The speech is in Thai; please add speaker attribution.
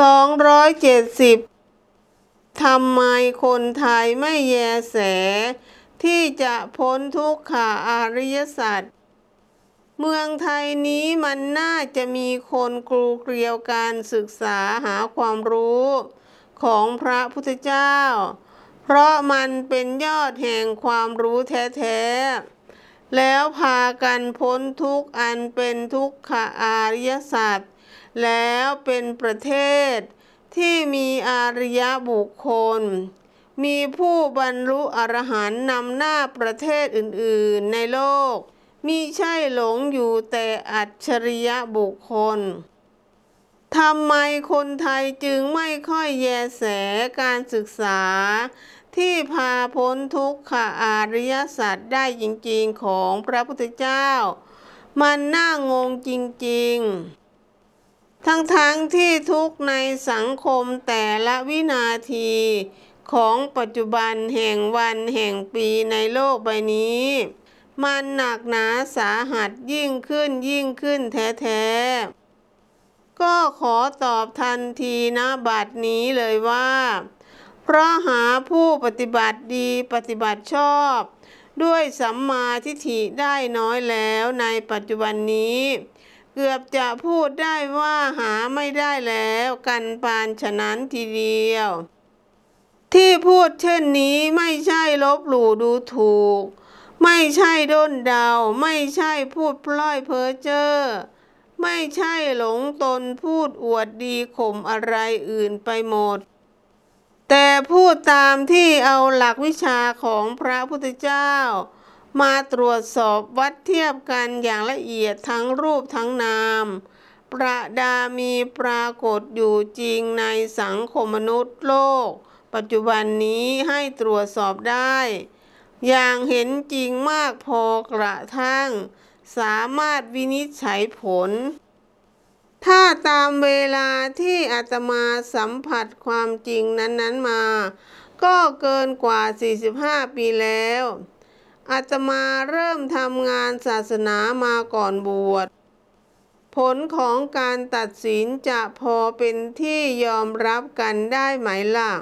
Speaker 1: 270ทำไมคนไทยไม่แยแส ที่จะพ้นทุกขาอาริยสัจเมืองไทยนี้มันน่าจะมีคนกรูเกลียวการศึกษาหาความรู้ของพระพุทธเจ้า เพราะมันเป็นยอดแห่งความรู้แท้ๆ แล้วพากันพ้นทุกข์อันเป็นทุกขอาริยสัจ แล้วเป็นประเทศที่มีอาริยบุคคล มีผู้บรรลุอรหันต์นำหน้าประเทศอื่นๆในโลกมิใช่หลงอยู่แต่อัจฉริยะบุคคลทำไมคนไทยจึงไม่ค่อยแยแสการศึกษา ที่พาพ้นทุกขอาริยสัจได้จริงๆของพระพุทธเจ้า มันน่างงจริงๆ ทั้งๆทที่ทุกในสังคมแต่ละวินาทีของปัจจุบันแห่งวันแห่งปีในโลกใบนี้ มันหนักหนาสาหัสยิ่งขึ้นยิ่งขึ้นแท้ๆ ก็ขอตอบทันทีนะบัดนี้เลยว่า เพราะหาผู้ปฏิบัติดีปฏิบัติชอบ ด้วยสัมมาทิฏฐิได้น้อยแล้วในปัจจุบันนี้ เกือบจะพูดได้ว่าหาไม่ได้แล้วกันปานฉะนั้นทีเดียว ที่พูดเช่นนี้ไม่ใช่ลบหลู่ดูถูก ไม่ใช่ด้นเดา ไม่ใช่พูดพล่อยเพ้อเจ้อไม่ใช่หลงตนพูดอวดดีข่มอะไรอื่นไปหมด แต่พูดตามที่เอาหลักวิชาของพระพุทธเจ้า มาตรวจสอบวัดเทียบกันอย่างละเอียดทั้งรูปทั้งนาม ประดามีปรากฏอยู่จริงในสังคมมนุษย์โลก ปัจจุบันนี้ให้ตรวจสอบได้ อย่างเห็นจริงมากพอกระทั่ง สามารถวินิจฉัยผล ถ้าตามเวลาที่อาตมาสัมผัสความจริงนั้นๆมา ก็เกินกว่า 45 ปีแล้ว อาตมาเริ่มทำงานศาสนามาก่อนบวช ผลของการตัดสินจะพอเป็นที่ยอมรับกันได้ไหมล่ะ